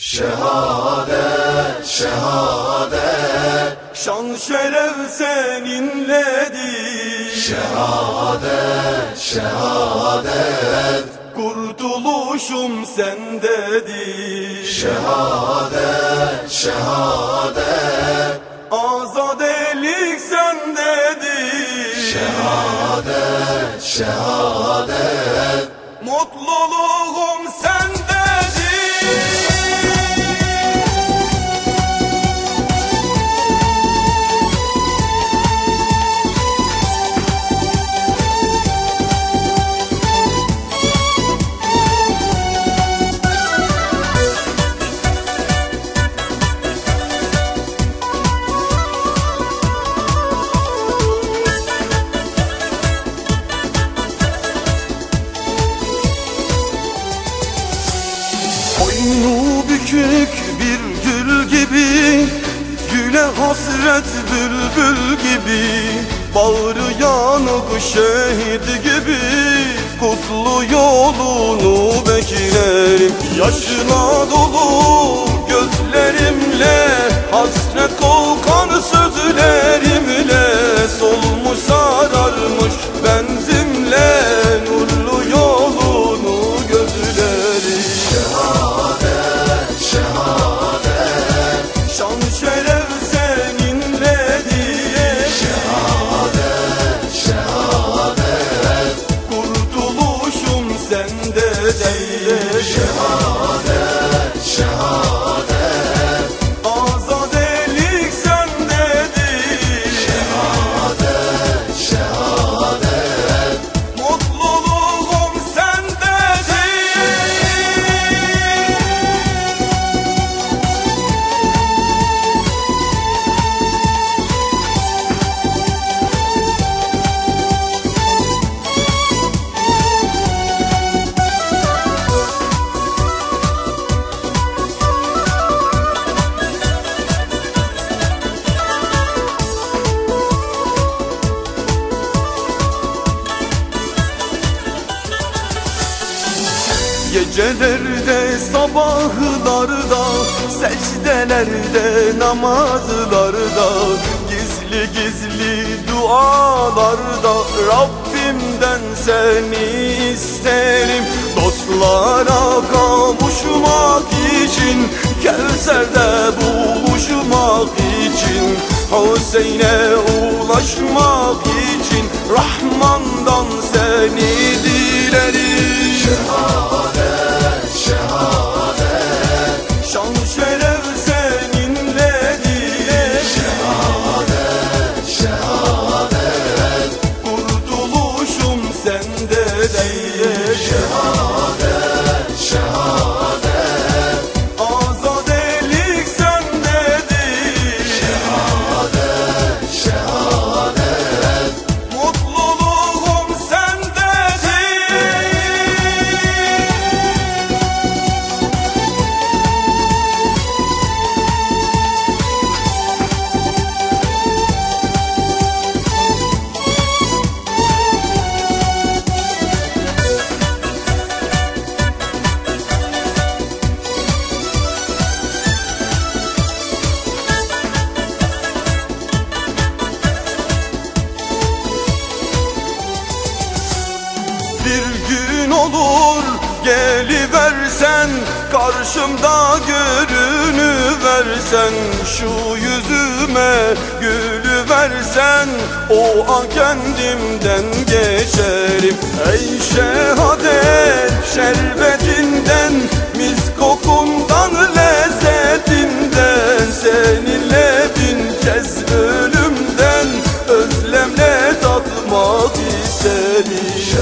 Şehadet, şehadet. Şan şeref seninledir Şehadet, şehadet. Kurtuluşum sendedir Şehadet, şehadet. Azadelik sendedir Şehadet, şehadet. Mutluluğum Bükük bir gül gibi Güle hasret bülbül gibi Bağrı yanık şehit gibi Kutlu yolunu beklerim Yaşına dolu sendedir Şehadet, Gecelerde, sabahlarda, secdelerde, namazlarda Gizli gizli dualarda Rabbimden seni isterim. Dostlara kavuşmak için Kevser'de buluşmak için Hüseyin'e ulaşmak için Rahman'dan seni dilerim. Şehadet, bir gün olur Geliversen karşımda görünüversen Şu yüzüme gülüversen O an kendimden geçerim. Ey şehadet şerbetinden Mis kokundan lezzetinden Seninle bin kez ölümden Özlemle tatmak isterim